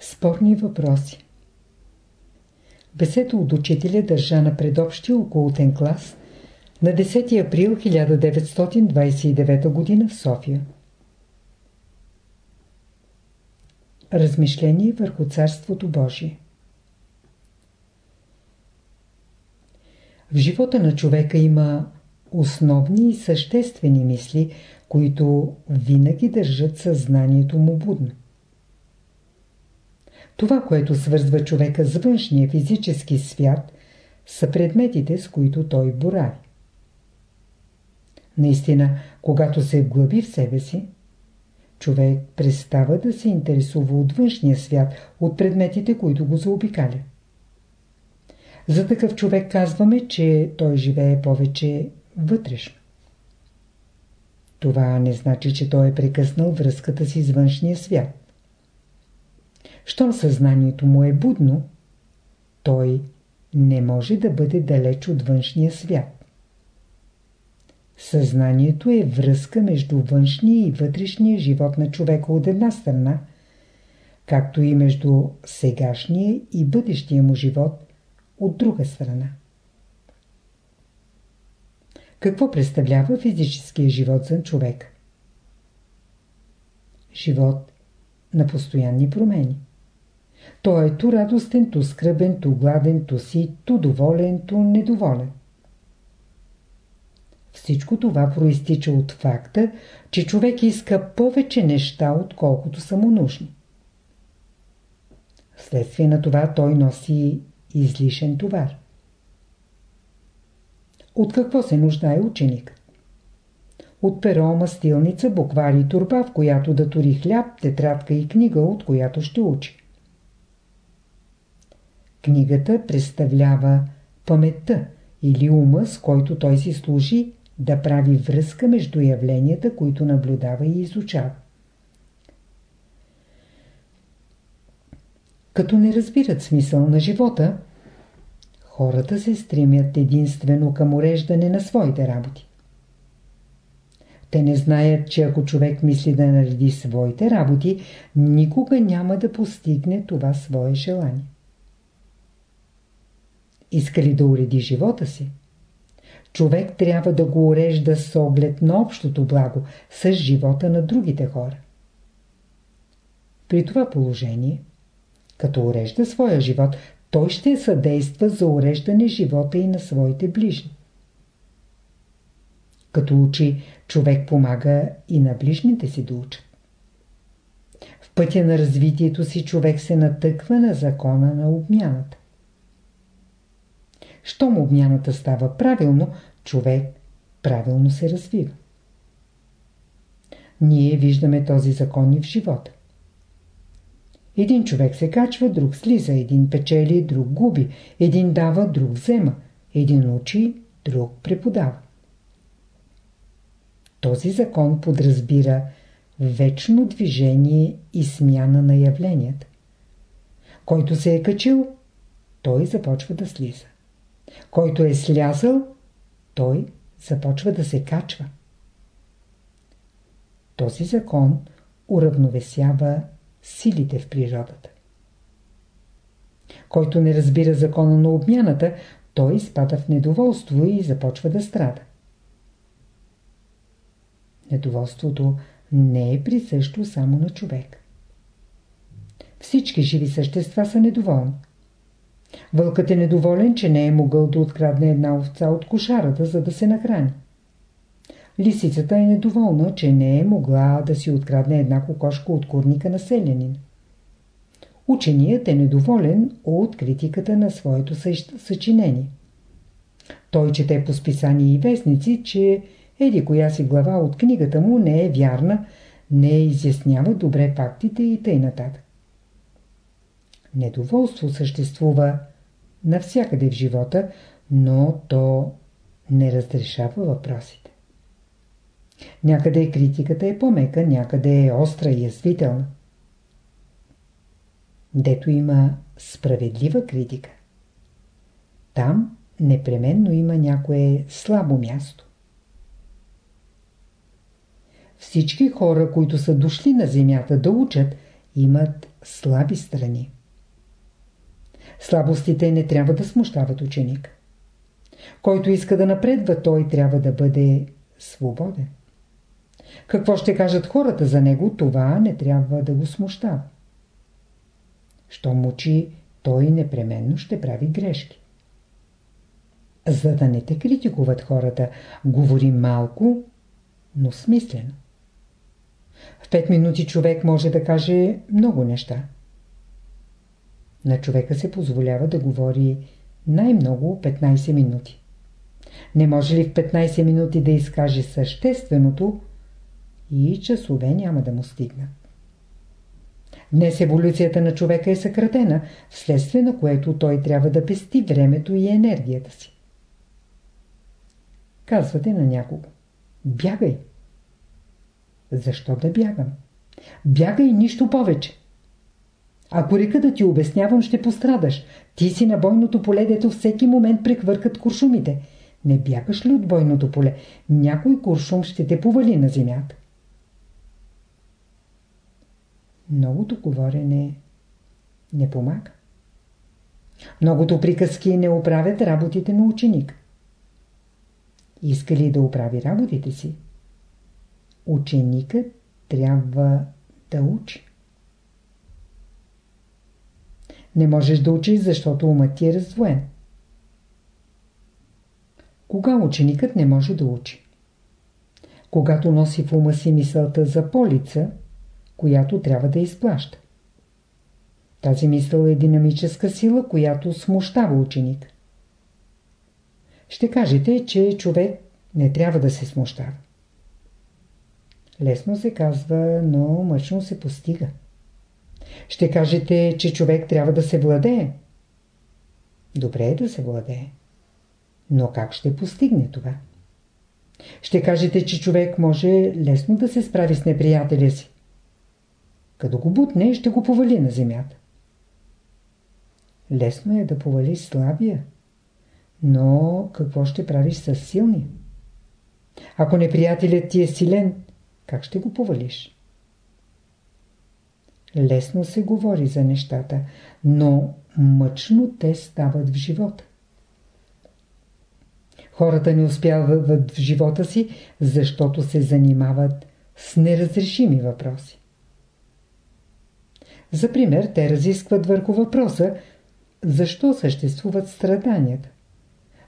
Спорни въпроси Беседа от учителя държа на предобщия околотен клас на 10 април 1929 г. в София. Размишление върху Царството Божие В живота на човека има основни и съществени мисли, които винаги държат съзнанието му будно. Това, което свързва човека с външния физически свят, са предметите, с които той борави. Наистина, когато се вглъби в себе си, човек престава да се интересува от външния свят, от предметите, които го заобикалят. За такъв човек казваме, че той живее повече вътрешно. Това не значи, че той е прекъснал връзката си с външния свят. Щом съзнанието му е будно, той не може да бъде далеч от външния свят. Съзнанието е връзка между външния и вътрешния живот на човека от една страна, както и между сегашния и бъдещия му живот от друга страна. Какво представлява физическия живот за човек? Живот на постоянни промени. Той е ту радостен, ту скръбен, ту гладен, ту си, ту доволен, ту недоволен. Всичко това проистича от факта, че човек иска повече неща, отколкото са му нужни. Вследствие на това той носи излишен товар. От какво се нуждае ученик? От перо, мастилница, буквари турба, в която да тори хляб, тетрадка и книга, от която ще учи. Книгата представлява паметта или ума, с който той си служи да прави връзка между явленията, които наблюдава и изучава. Като не разбират смисъл на живота, хората се стремят единствено към уреждане на своите работи. Те не знаят, че ако човек мисли да нареди своите работи, никога няма да постигне това свое желание. Иска ли да уреди живота си? Човек трябва да го урежда с оглед на общото благо, с живота на другите хора. При това положение, като урежда своя живот, той ще съдейства за уреждане живота и на своите ближни. Като учи, човек помага и на ближните си да учат. В пътя на развитието си човек се натъква на закона на обмяната. Щом обмяната става правилно, човек правилно се развива. Ние виждаме този закон и в живота. Един човек се качва, друг слиза, един печели, друг губи, един дава, друг взема, един учи, друг преподава. Този закон подразбира вечно движение и смяна на явленията. Който се е качил, той започва да слиза. Който е слязал, той започва да се качва. Този закон уравновесява силите в природата. Който не разбира закона на обмяната, той изпада в недоволство и започва да страда. Недоволството не е присъщо само на човек. Всички живи същества са недоволни. Вълкът е недоволен, че не е могъл да открадне една овца от кошарата, за да се нахрани. Лисицата е недоволна, че не е могла да си открадне една кокошка от курника на селянин. Ученият е недоволен от критиката на своето съчинение. Той чете по списания и вестници, че еди коя си глава от книгата му не е вярна, не изяснява добре фактите и тъй нататък. Недоволство съществува навсякъде в живота, но то не разрешава въпросите. Някъде критиката е по-мека, някъде е остра и язвителна. Дето има справедлива критика. Там непременно има някое слабо място. Всички хора, които са дошли на земята да учат, имат слаби страни. Слабостите не трябва да смущават ученик. Който иска да напредва, той трябва да бъде свободен. Какво ще кажат хората за него, това не трябва да го смущава. Щом учи, той непременно ще прави грешки. За да не те критикуват хората, говори малко, но смислено. В 5 минути човек може да каже много неща. На човека се позволява да говори най-много 15 минути. Не може ли в 15 минути да изкаже същественото и часове няма да му стигнат. Днес еволюцията на човека е съкратена, вследствие на което той трябва да пести времето и енергията си. Казвате на някого. Бягай. Защо да бягам? Бягай нищо повече. Ако река да ти обяснявам, ще пострадаш. Ти си на бойното поле, дето всеки момент прехвъркат куршумите. Не бягаш ли от бойното поле? Някой куршум ще те повали на земята. Многото говорене не помага. Многото приказки не оправят работите на ученик. Иска ли да оправи работите си? Ученикът трябва да учи. Не можеш да учиш, защото умът ти е раздвоен. Кога ученикът не може да учи? Когато носи в ума си мисълта за полица, която трябва да изплаща. Тази мисъл е динамическа сила, която смущава ученик. Ще кажете, че човек не трябва да се смущава. Лесно се казва, но мъчно се постига. Ще кажете, че човек трябва да се владее. Добре е да се владее. Но как ще постигне това? Ще кажете, че човек може лесно да се справи с неприятеля си. Като го бутне, ще го повали на земята. Лесно е да повали слабия. Но какво ще правиш с силни? Ако неприятелят ти е силен, как ще го повалиш? Лесно се говори за нещата, но мъчно те стават в живота. Хората не успяват в живота си, защото се занимават с неразрешими въпроси. За пример, те разискват върху въпроса защо съществуват страданията.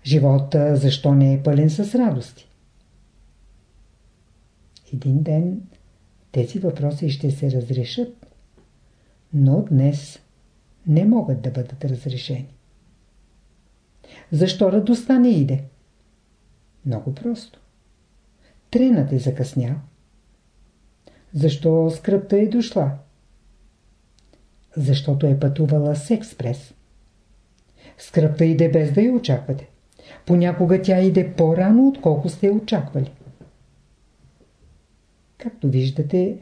Живота защо не е пълен с радости. Един ден тези въпроси ще се разрешат, но днес не могат да бъдат разрешени. Защо радостта не иде? Много просто. Тренът е закъснял. Защо скръпта е дошла? Защото е пътувала с експрес. Скръпта иде без да я очаквате. Понякога тя иде по-рано, отколко сте очаквали. Както виждате,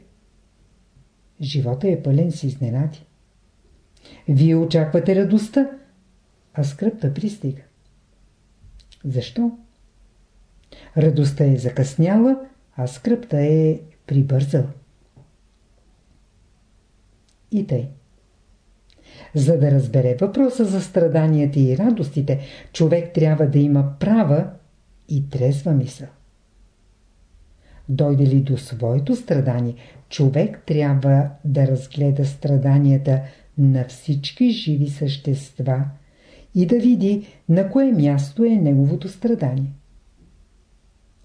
живота е пълен с изненади. Вие очаквате радостта, а скръпта пристига. Защо? Радостта е закъсняла, а скръпта е прибързала. И тъй. За да разбере въпроса за страданията и радостите, човек трябва да има права и трезва мисъл. Дойде ли до своето страдание, човек трябва да разгледа страданията на всички живи същества и да види на кое място е неговото страдание.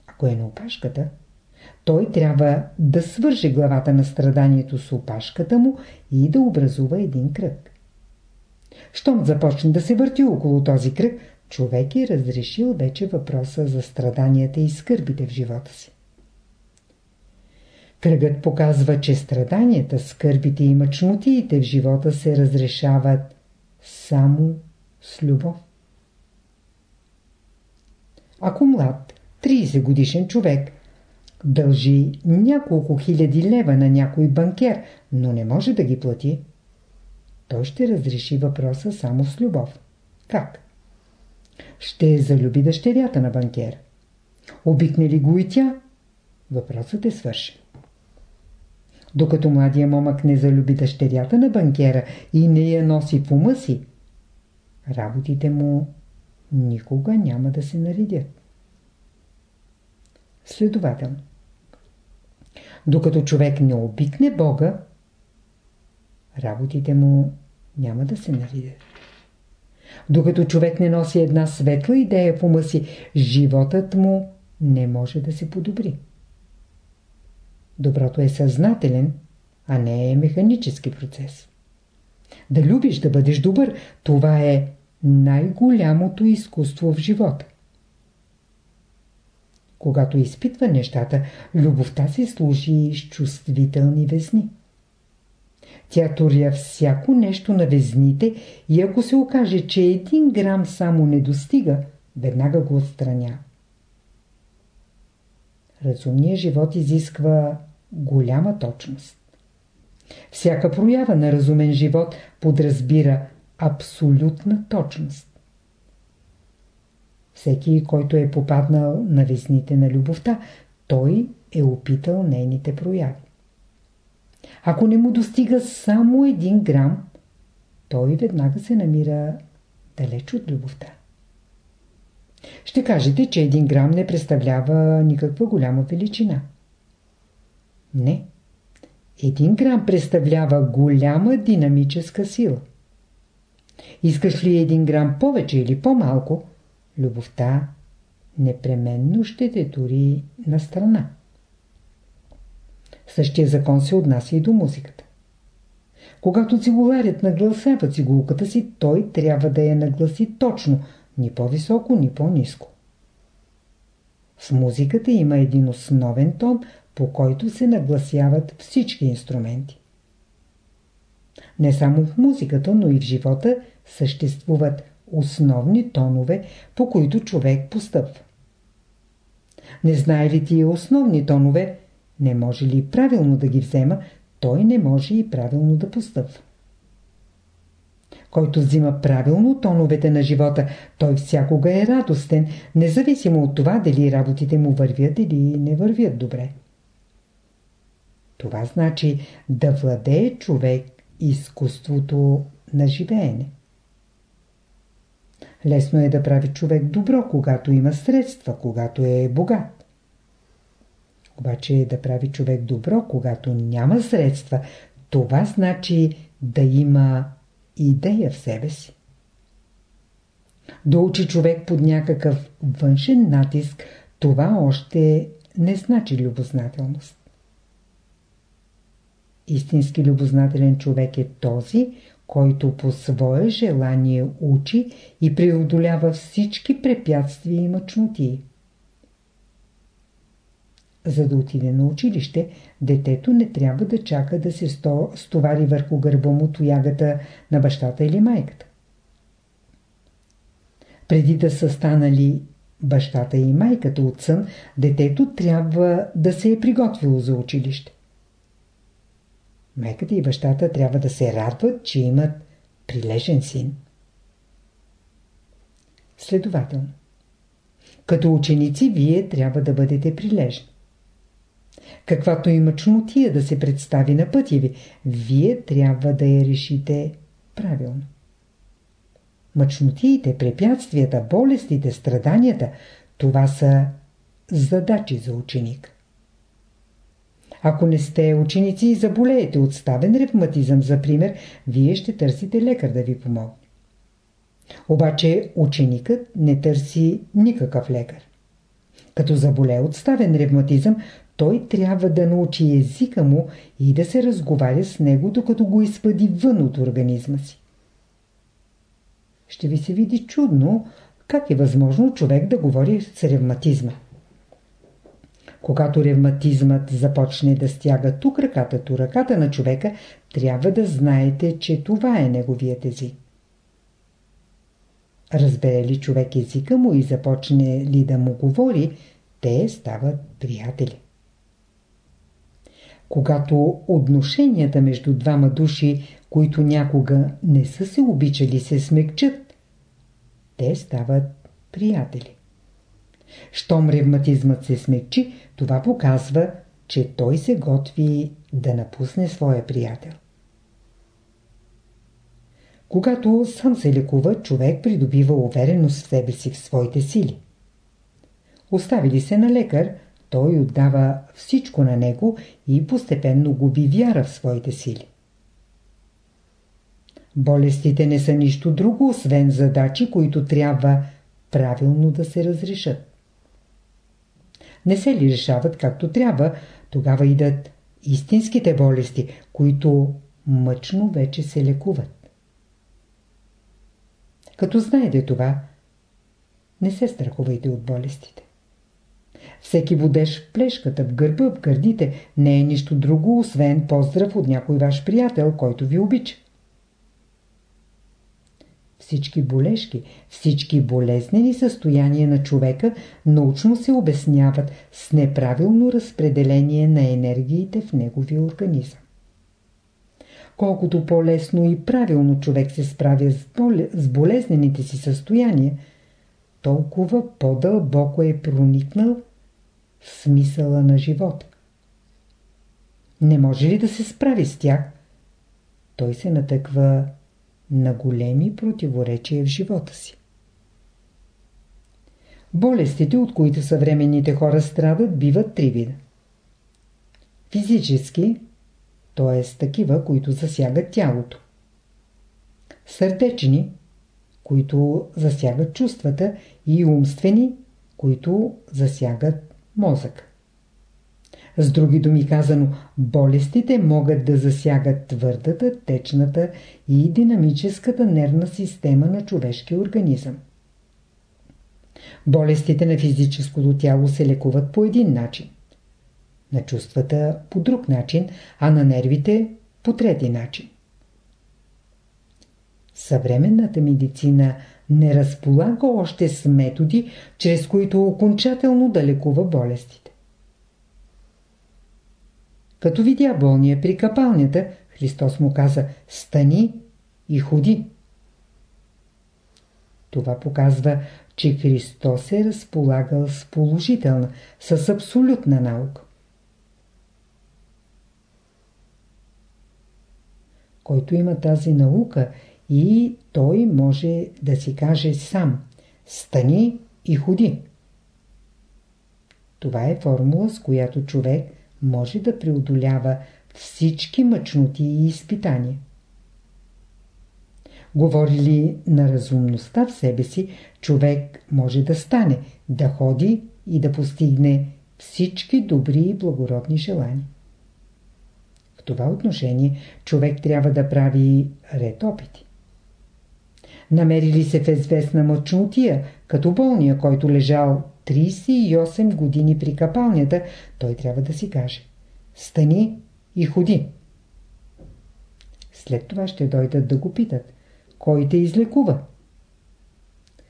Ако е на опашката, той трябва да свърже главата на страданието с опашката му и да образува един кръг. Щом започне да се върти около този кръг, човек е разрешил вече въпроса за страданията и скърбите в живота си. Кръгът показва, че страданията, скърбите и мъчнотиите в живота се разрешават само с любов. Ако млад, 30 годишен човек дължи няколко хиляди лева на някой банкер, но не може да ги плати, той ще разреши въпроса само с любов. Как? Ще залюби дъщерята на банкер. Обикне ли го и тя? Въпросът е свършен. Докато младия момък не залюби дъщерята на банкера и не я носи в ума си, работите му никога няма да се наредят. Следователно, докато човек не обикне Бога, работите му няма да се наредят. Докато човек не носи една светла идея в ума си, животът му не може да се подобри. Доброто е съзнателен, а не е механически процес. Да любиш да бъдеш добър, това е най-голямото изкуство в живота. Когато изпитва нещата, любовта се служи с чувствителни везни. Тя туря всяко нещо на везните и ако се окаже, че един грам само не достига, веднага го отстраня. Разумният живот изисква голяма точност. Всяка проява на разумен живот подразбира абсолютна точност. Всеки, който е попаднал на весните на любовта, той е опитал нейните прояви. Ако не му достига само един грам, той веднага се намира далеч от любовта. Ще кажете, че един грам не представлява никаква голяма величина. Не. Един грам представлява голяма динамическа сила. Искаш ли един грам повече или по-малко, любовта непременно ще те тури на страна. Същия закон се отнася и до музиката. Когато цигуларят нагласява цигулката си, той трябва да я нагласи точно, ни по-високо, ни по-низко. В музиката има един основен тон, по който се нагласяват всички инструменти. Не само в музиката, но и в живота съществуват основни тонове, по които човек постъпва. Не знае ли тия основни тонове, не може ли правилно да ги взема, той не може и правилно да постъпва. Който взима правилно тоновете на живота, той всякога е радостен, независимо от това дали работите му вървят или не вървят добре. Това значи да владее човек изкуството на живеене. Лесно е да прави човек добро, когато има средства, когато е богат. Обаче да прави човек добро, когато няма средства, това значи да има идея в себе си. Да учи човек под някакъв външен натиск, това още не значи любознателност. Истински любознателен човек е този, който по свое желание учи и преодолява всички препятствия и мъчноти. За да отиде на училище, детето не трябва да чака да се стовари върху гърба му тоягата на бащата или майката. Преди да са станали бащата и майката от сън, детето трябва да се е приготвило за училище. Майката и бащата трябва да се радват, че имат прилежен син. Следователно, като ученици вие трябва да бъдете прилежни. Каквато и мъчнотия да се представи на пътя ви, вие трябва да я решите правилно. Мъчнотиите, препятствията, болестите, страданията – това са задачи за ученик. Ако не сте ученици и заболеете от ставен ревматизъм, за пример, вие ще търсите лекар да ви помогне. Обаче ученикът не търси никакъв лекар. Като заболее от ставен ревматизъм, той трябва да научи езика му и да се разговаря с него, докато го изпъди вън от организма си. Ще ви се види чудно, как е възможно човек да говори с ревматизма. Когато ревматизмът започне да стяга тук ръката, ту ръката на човека, трябва да знаете, че това е неговият език. Разбере ли човек езика му и започне ли да му говори, те стават приятели. Когато отношенията между двама души, които някога не са се обичали, се смекчат, те стават приятели. Щом ревматизмът се смекчи, това показва, че той се готви да напусне своя приятел. Когато сам се лекува, човек придобива увереност в себе си, в своите сили. Оставили се на лекар, той отдава всичко на него и постепенно губи вяра в своите сили. Болестите не са нищо друго, освен задачи, които трябва правилно да се разрешат. Не се ли решават както трябва, тогава идат истинските болести, които мъчно вече се лекуват. Като знаете това, не се страхувайте от болестите. Всеки будеш в плешката, в гърба, в гърдите не е нищо друго, освен поздрав от някой ваш приятел, който ви обича. Всички болешки, всички болезнени състояния на човека научно се обясняват с неправилно разпределение на енергиите в неговия организъм. Колкото по-лесно и правилно човек се справя с болезнените си състояния, толкова по-дълбоко е проникнал в смисъла на живота. Не може ли да се справи с тях? Той се натъква на големи противоречия в живота си. Болестите, от които съвременните хора страдат, биват три вида. Физически, т.е. такива, които засягат тялото. Сърдечни, които засягат чувствата и умствени, които засягат мозък. С други думи казано, болестите могат да засягат твърдата, течната и динамическата нервна система на човешкия организъм. Болестите на физическото тяло се лекуват по един начин. На чувствата по друг начин, а на нервите по трети начин. Съвременната медицина не разполага още с методи, чрез които окончателно да лекува болестите. Като видя болния при капалнята, Христос му каза «Стани и ходи». Това показва, че Христос е разполагал с положителна, с абсолютна наука. Който има тази наука и той може да си каже сам «Стани и ходи». Това е формула, с която човек може да преодолява всички мъчноти и изпитания. Говори ли на разумността в себе си, човек може да стане, да ходи и да постигне всички добри и благородни желания. В това отношение човек трябва да прави ред опити. Намери ли се в известна мъчнотия, като болния, който лежал 38 години при капалнята, той трябва да си каже Стани и ходи. След това ще дойдат да го питат. Кой те излекува?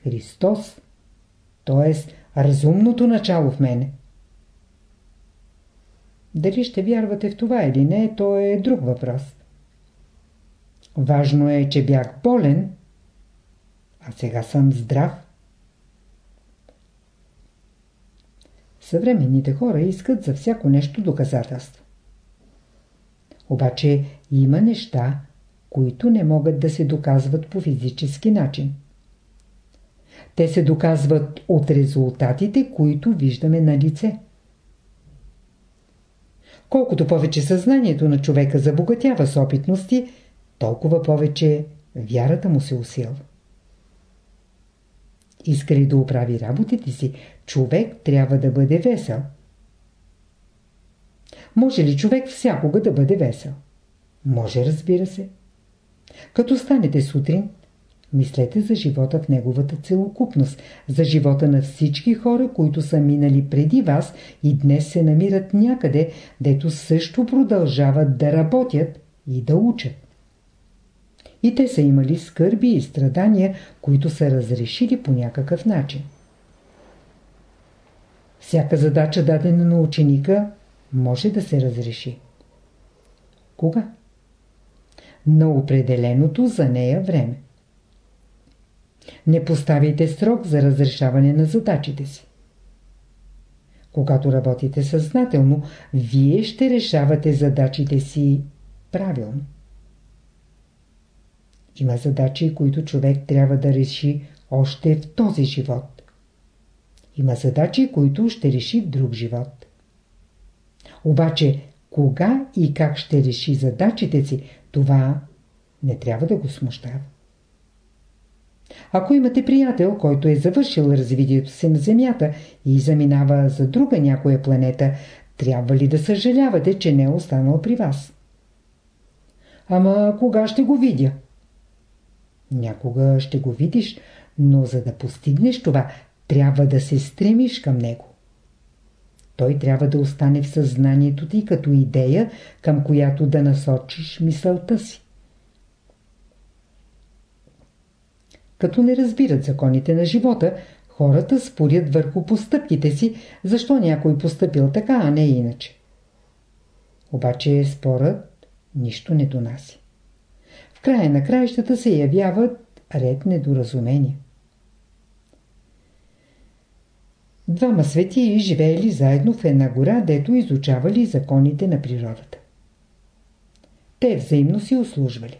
Христос, т.е. разумното начало в мене. Дали ще вярвате в това или не, то е друг въпрос. Важно е, че бях болен, а сега съм здрав. Съвременните хора искат за всяко нещо доказателство. Обаче има неща, които не могат да се доказват по физически начин. Те се доказват от резултатите, които виждаме на лице. Колкото повече съзнанието на човека забогатява с опитности, толкова повече вярата му се усилва. Иска ли да оправи работите си, човек трябва да бъде весел. Може ли човек всякога да бъде весел? Може, разбира се. Като станете сутрин, мислете за живота в неговата целокупност, за живота на всички хора, които са минали преди вас и днес се намират някъде, дето също продължават да работят и да учат. И те са имали скърби и страдания, които са разрешили по някакъв начин. Всяка задача дадена на ученика може да се разреши. Кога? На определеното за нея време. Не поставяйте срок за разрешаване на задачите си. Когато работите съзнателно, вие ще решавате задачите си правилно. Има задачи, които човек трябва да реши още в този живот. Има задачи, които ще реши в друг живот. Обаче, кога и как ще реши задачите си, това не трябва да го смущава. Ако имате приятел, който е завършил развитието си на Земята и заминава за друга някоя планета, трябва ли да съжалявате, че не е останал при вас? Ама кога ще го видя? Някога ще го видиш, но за да постигнеш това, трябва да се стремиш към него. Той трябва да остане в съзнанието ти като идея, към която да насочиш мисълта си. Като не разбират законите на живота, хората спорят върху постъпките си, защо някой постъпил така, а не иначе. Обаче спорът нищо не донася. В края на краищата се явяват ред недоразумения. Двама светии живеели заедно в една гора, дето изучавали законите на природата. Те взаимно си услужвали.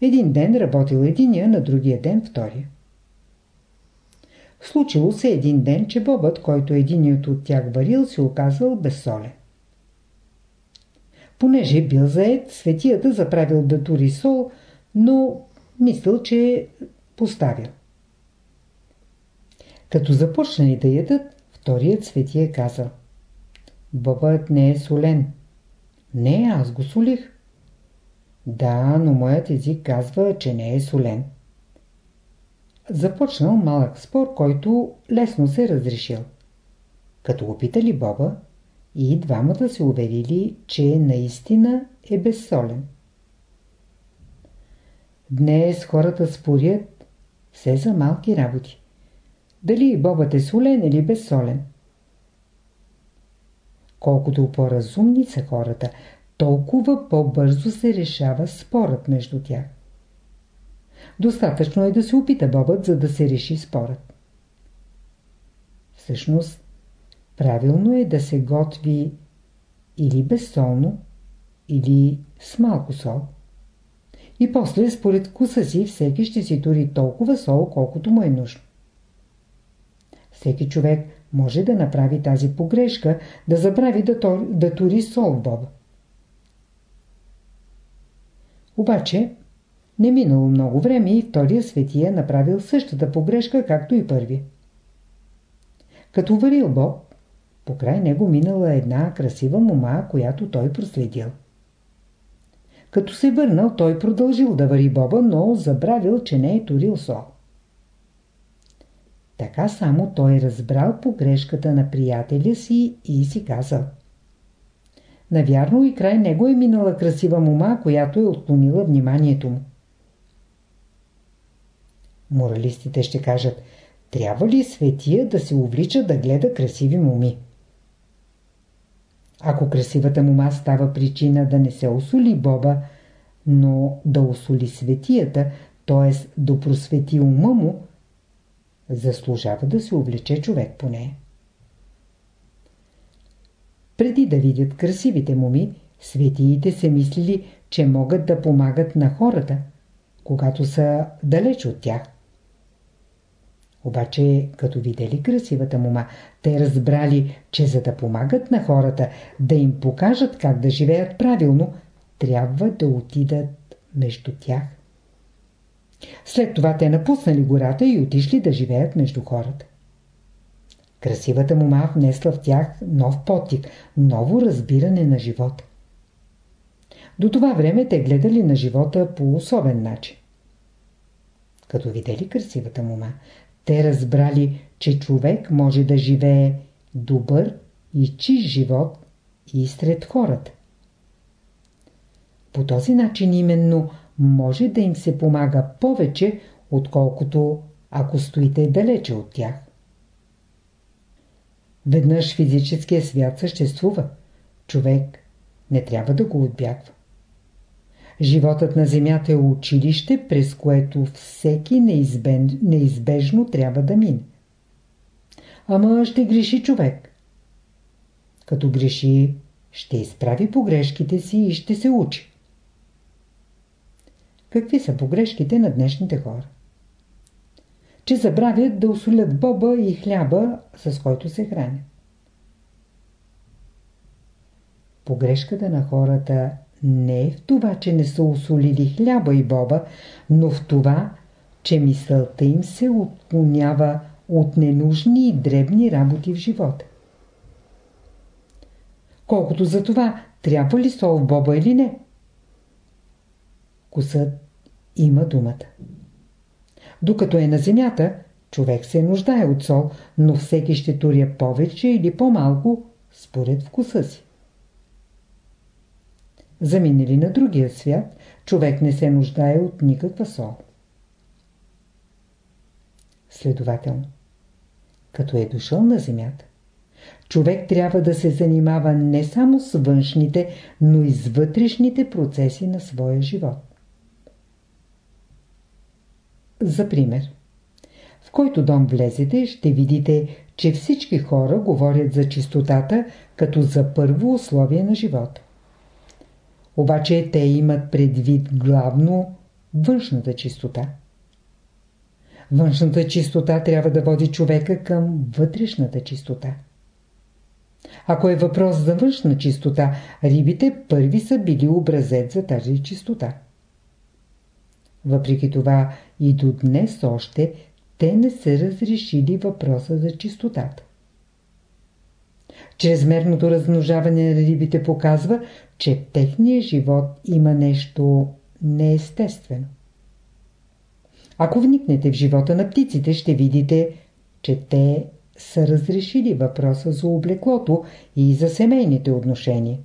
Един ден работил единия, на другия ден втория. Случило се един ден, че бобът, който единият от тях варил, се оказал безсолен. Понеже бил заед, светията заправил да тури сол, но мислил, че е поставил. Като започнали да ядат, вторият светия казал Бобът не е солен. Не, аз го солих. Да, но моят език казва, че не е солен. Започнал малък спор, който лесно се разрешил. Като го питали Боба, и двамата се уверили, че наистина е безсолен. Днес хората спорят все за малки работи. Дали бобът е солен или безсолен. Колкото по-разумни са хората, толкова по-бързо се решава спорът между тях. Достатъчно е да се опита бобът, за да се реши спорът. Всъщност, правилно е да се готви или безсолно, или с малко сол. И после, според вкуса си, всеки ще си тури толкова сол, колкото му е нужно. Всеки човек може да направи тази погрешка, да забрави да, тор, да тури сол в боба. Обаче, не минало много време и втория светия направил същата погрешка, както и първи. Като варил Боб, покрай него минала една красива мома, която той проследил. Като се върнал, той продължил да вари Боба, но забравил, че не е турил сол. Така само той разбрал погрешката на приятеля си и си казал – Навярно и край него е минала красива мома, която е отклонила вниманието му. Моралистите ще кажат, трябва ли светия да се увлича да гледа красиви моми? Ако красивата мома става причина да не се осоли Боба, но да осоли светията, т.е. да просвети ума му, заслужава да се увлече човек по нея. Преди да видят красивите моми, светиите се мислили, че могат да помагат на хората, когато са далеч от тях. Обаче, като видели красивата мома, те разбрали, че за да помагат на хората, да им покажат как да живеят правилно, трябва да отидат между тях. След това те напуснали гората и отишли да живеят между хората. Красивата мума внесла в тях нов потик, ново разбиране на живота. До това време те гледали на живота по особен начин. Като видели красивата мума, те разбрали, че човек може да живее добър и чист живот и сред хората. По този начин именно може да им се помага повече, отколкото ако стоите далече от тях. Веднъж физическия свят съществува. Човек не трябва да го отбягва. Животът на Земята е училище, през което всеки неизбежно трябва да мине. Ама ще греши човек. Като греши, ще изправи погрешките си и ще се учи. Какви са погрешките на днешните хора? Че забравят да осолят боба и хляба, с който се хранят. Погрешката на хората не е в това, че не са осолили хляба и боба, но в това, че мисълта им се отклонява от ненужни и дребни работи в живота. Колкото за това, трябва ли сол в боба или не? Косът има думата. Докато е на земята, човек се нуждае от сол, но всеки ще туря повече или по-малко според вкуса си. Заминали на другия свят, човек не се нуждае от никаква сол. Следователно, като е дошъл на земята, човек трябва да се занимава не само с външните, но и с вътрешните процеси на своя живот. За пример, в който дом влезете, ще видите, че всички хора говорят за чистотата като за първо условие на живота. Обаче те имат предвид главно външната чистота. Външната чистота трябва да води човека към вътрешната чистота. Ако е въпрос за външна чистота, рибите първи са били образец за тази чистота. Въпреки това и до днес още те не са разрешили въпроса за чистотата. Чрезмерното размножаване на рибите показва, че в техния живот има нещо неестествено. Ако вникнете в живота на птиците, ще видите, че те са разрешили въпроса за облеклото и за семейните отношения.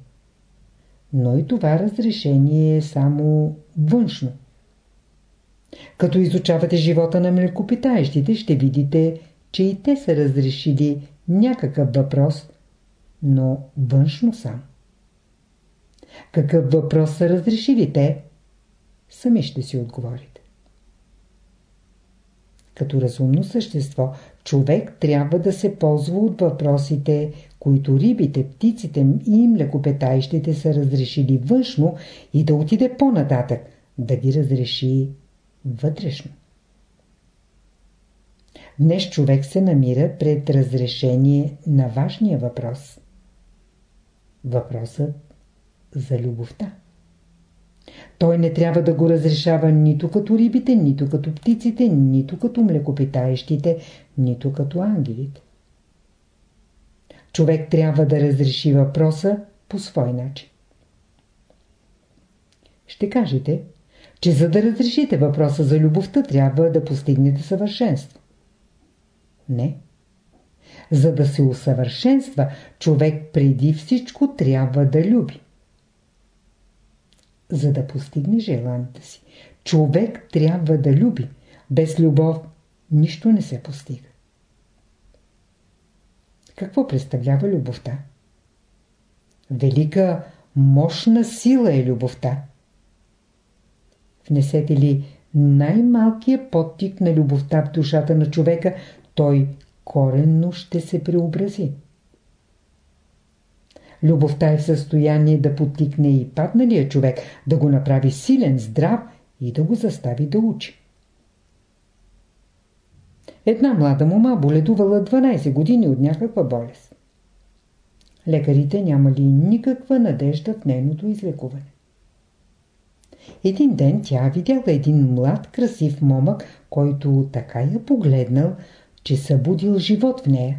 Но и това разрешение е само външно. Като изучавате живота на млекопитаещите, ще видите, че и те са разрешили някакъв въпрос, но външно сам. Какъв въпрос са разрешили те? Сами ще си отговорите. Като разумно същество, човек трябва да се ползва от въпросите, които рибите, птиците и млекопетаещите са разрешили външно и да отиде по-нататък, да ги разреши вътрешно. Днес човек се намира пред разрешение на важния въпрос. Въпросът за любовта. Той не трябва да го разрешава нито като рибите, нито като птиците, нито като млекопитаещите, нито като ангелите. Човек трябва да разреши въпроса по свой начин. Ще кажете, че за да разрешите въпроса за любовта, трябва да постигнете съвършенство. Не. За да се усъвършенства, човек преди всичко трябва да люби. За да постигне желанието си, човек трябва да люби. Без любов нищо не се постига. Какво представлява любовта? Велика, мощна сила е любовта. Внесете ли най-малкият подтик на любовта в душата на човека, той коренно ще се преобрази. Любовта е в състояние да потикне и падналия човек, да го направи силен, здрав и да го застави да учи. Една млада мома боледувала 12 години от някаква болест. Лекарите нямали никаква надежда в нейното излекуване. Един ден тя видяла един млад, красив момък, който така я погледнал, че събудил живот в нея.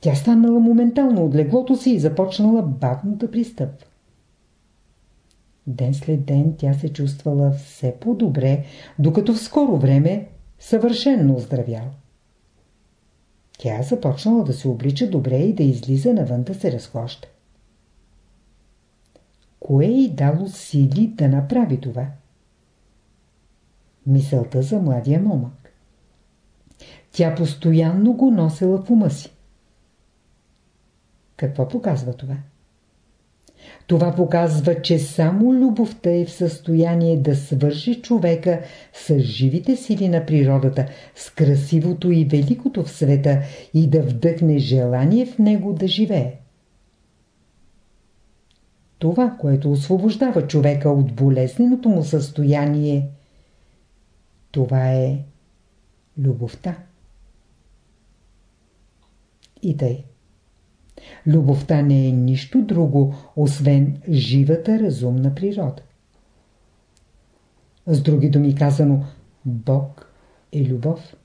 Тя станала моментално от леглото си и започнала бавно да пристъпва. Ден след ден тя се чувствала все по-добре, докато в скоро време съвършенно оздравяла. Тя започнала да се облича добре и да излиза навън да се разхожда. Кое й дало сили да направи това? Мисълта за младия момък. Тя постоянно го носила в ума си. Какво показва това? Това показва, че само любовта е в състояние да свърши човека с живите сили на природата, с красивото и великото в света и да вдъхне желание в него да живее. Това, което освобождава човека от болезненото му състояние, това е любовта. И тъй. Любовта не е нищо друго, освен живата разумна природа. С други думи казано, Бог е любов.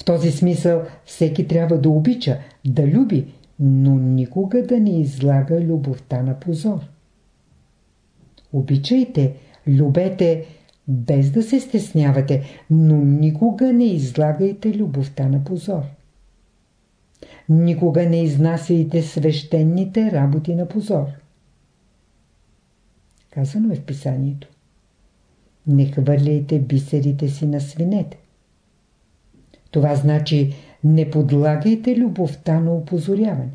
В този смисъл всеки трябва да обича, да люби, но никога да не излага любовта на позор. Обичайте, любете, без да се стеснявате, но никога не излагайте любовта на позор. Никога не изнасяйте свещените работи на позор. Казано е в писанието. Не хвърляйте бисерите си на свинете. Това значи не подлагайте любовта на опозоряване.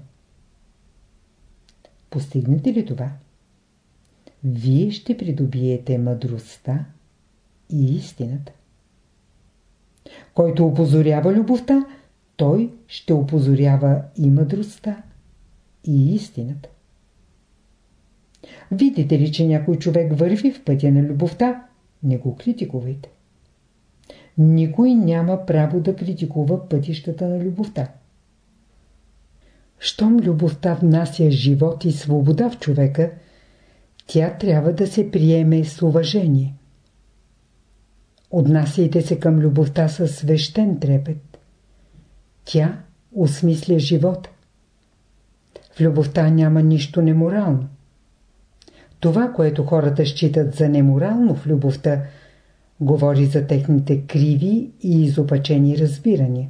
Постигнете ли това? Вие ще придобиете мъдростта и истината. Който опозорява любовта, той ще опозорява и мъдростта, и истината. Видите ли, че някой човек върви в пътя на любовта, не го критикувайте. Никой няма право да критикува пътищата на любовта. Щом любовта внася живот и свобода в човека, тя трябва да се приеме с уважение. Отнасяйте се към любовта със свещен трепет. Тя осмисля живота. В любовта няма нищо неморално. Това, което хората считат за неморално в любовта, говори за техните криви и изопачени разбирания.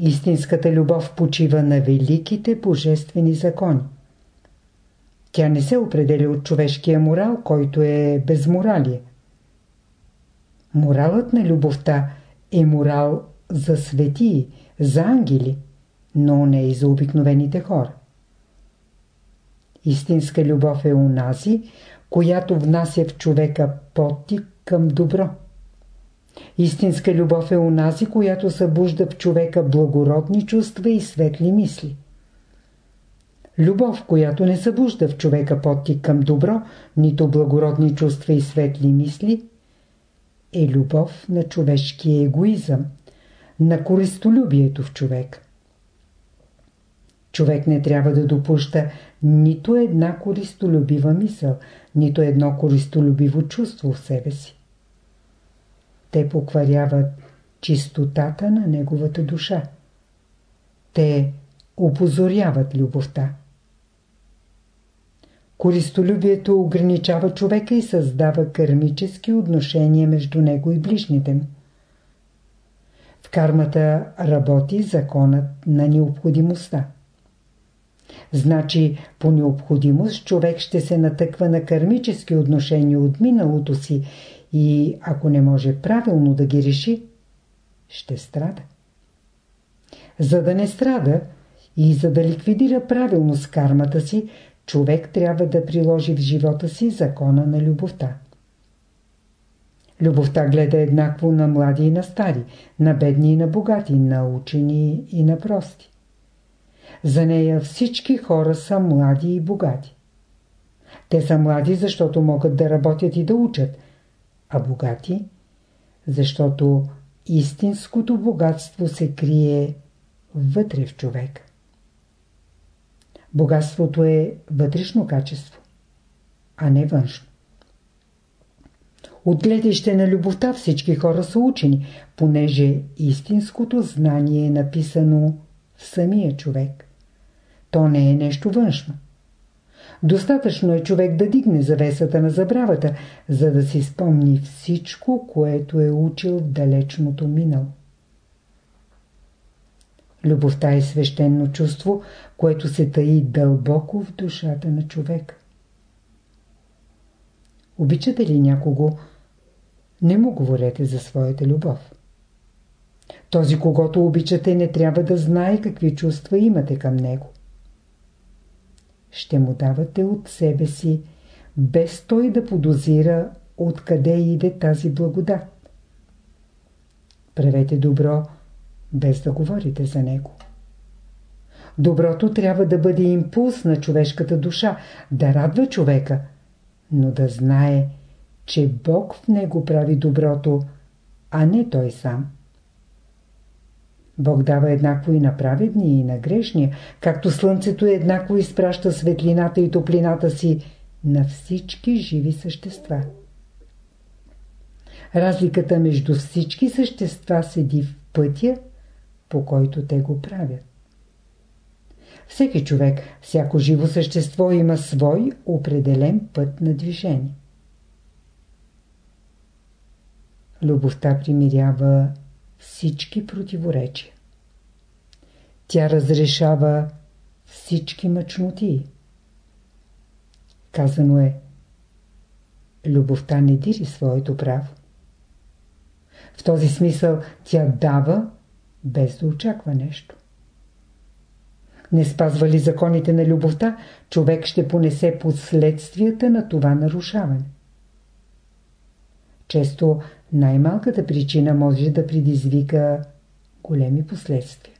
Истинската любов почива на великите божествени закони. Тя не се определя от човешкия морал, който е безморалие. Моралът на любовта е морал за светии, за ангели, но не и за обикновените хора. Истинска любов е унази, която внася в човека подтик към добро. Истинска любов е унази, която събужда в човека благородни чувства и светли мисли. Любов, която не събужда в човека подтик към добро, нито благородни чувства и светли мисли, е любов на човешкия егоизъм, на користолюбието в човек. Човек не трябва да допуща нито една користолюбива мисъл, нито едно користолюбиво чувство в себе си. Те покваряват чистотата на неговата душа. Те опозоряват любовта. Користолюбието ограничава човека и създава кармически отношения между него и ближните му. В кармата работи законът на необходимостта. Значи по необходимост човек ще се натъква на кармически отношения от миналото си и ако не може правилно да ги реши, ще страда. За да не страда и за да ликвидира правилно с кармата си, човек трябва да приложи в живота си закона на любовта. Любовта гледа еднакво на млади и на стари, на бедни и на богати, на учени и на прости. За нея всички хора са млади и богати. Те са млади, защото могат да работят и да учат, а богати, защото истинското богатство се крие вътре в човек. Богатството е вътрешно качество, а не външно. От гледище на любовта всички хора са учени, понеже истинското знание е написано в самия човек. То не е нещо външно. Достатъчно е човек да дигне завесата на забравата, за да си спомни всичко, което е учил в далечното минало. Любовта е свещено чувство, което се таи дълбоко в душата на човек. Обичате ли някого, не му говорете за своята любов. Този, когато обичате, не трябва да знае какви чувства имате към него ще му давате от себе си, без той да подозира откъде иде тази благодат. Правете добро, без да говорите за него. Доброто трябва да бъде импулс на човешката душа, да радва човека, но да знае, че Бог в него прави доброто, а не той сам. Бог дава еднакво и на праведния, и на грешния, както слънцето еднакво изпраща светлината и топлината си на всички живи същества. Разликата между всички същества седи в пътя, по който те го правят. Всеки човек, всяко живо същество има свой определен път на движение. Любовта примирява всички противоречия. Тя разрешава всички мъчноти. Казано е Любовта не дири своето право. В този смисъл тя дава, без да очаква нещо. Не спазва ли законите на любовта, човек ще понесе последствията на това нарушаване. Често най-малката причина може да предизвика големи последствия.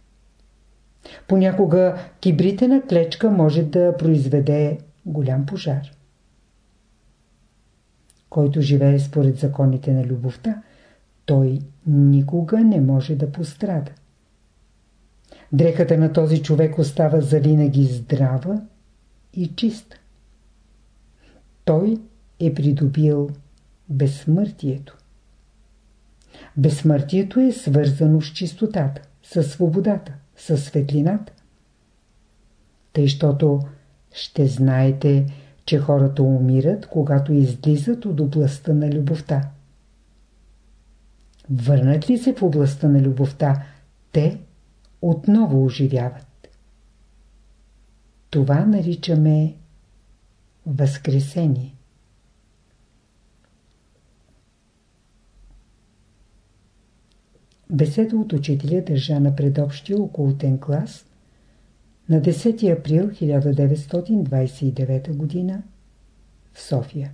Понякога кибритена клечка може да произведе голям пожар. Който живее според законите на любовта, той никога не може да пострада. Дрехата на този човек остава завинаги здрава и чиста. Той е придобил безсмъртието. Безсмъртието е свързано с чистотата, с свободата, с светлината. Тъй, щото ще знаете, че хората умират, когато излизат от областта на любовта. Върнат ли се в областта на любовта, те отново оживяват. Това наричаме Възкресение. Беседа от учителя държа на предобщия околотен клас на 10 април 1929 г. в София.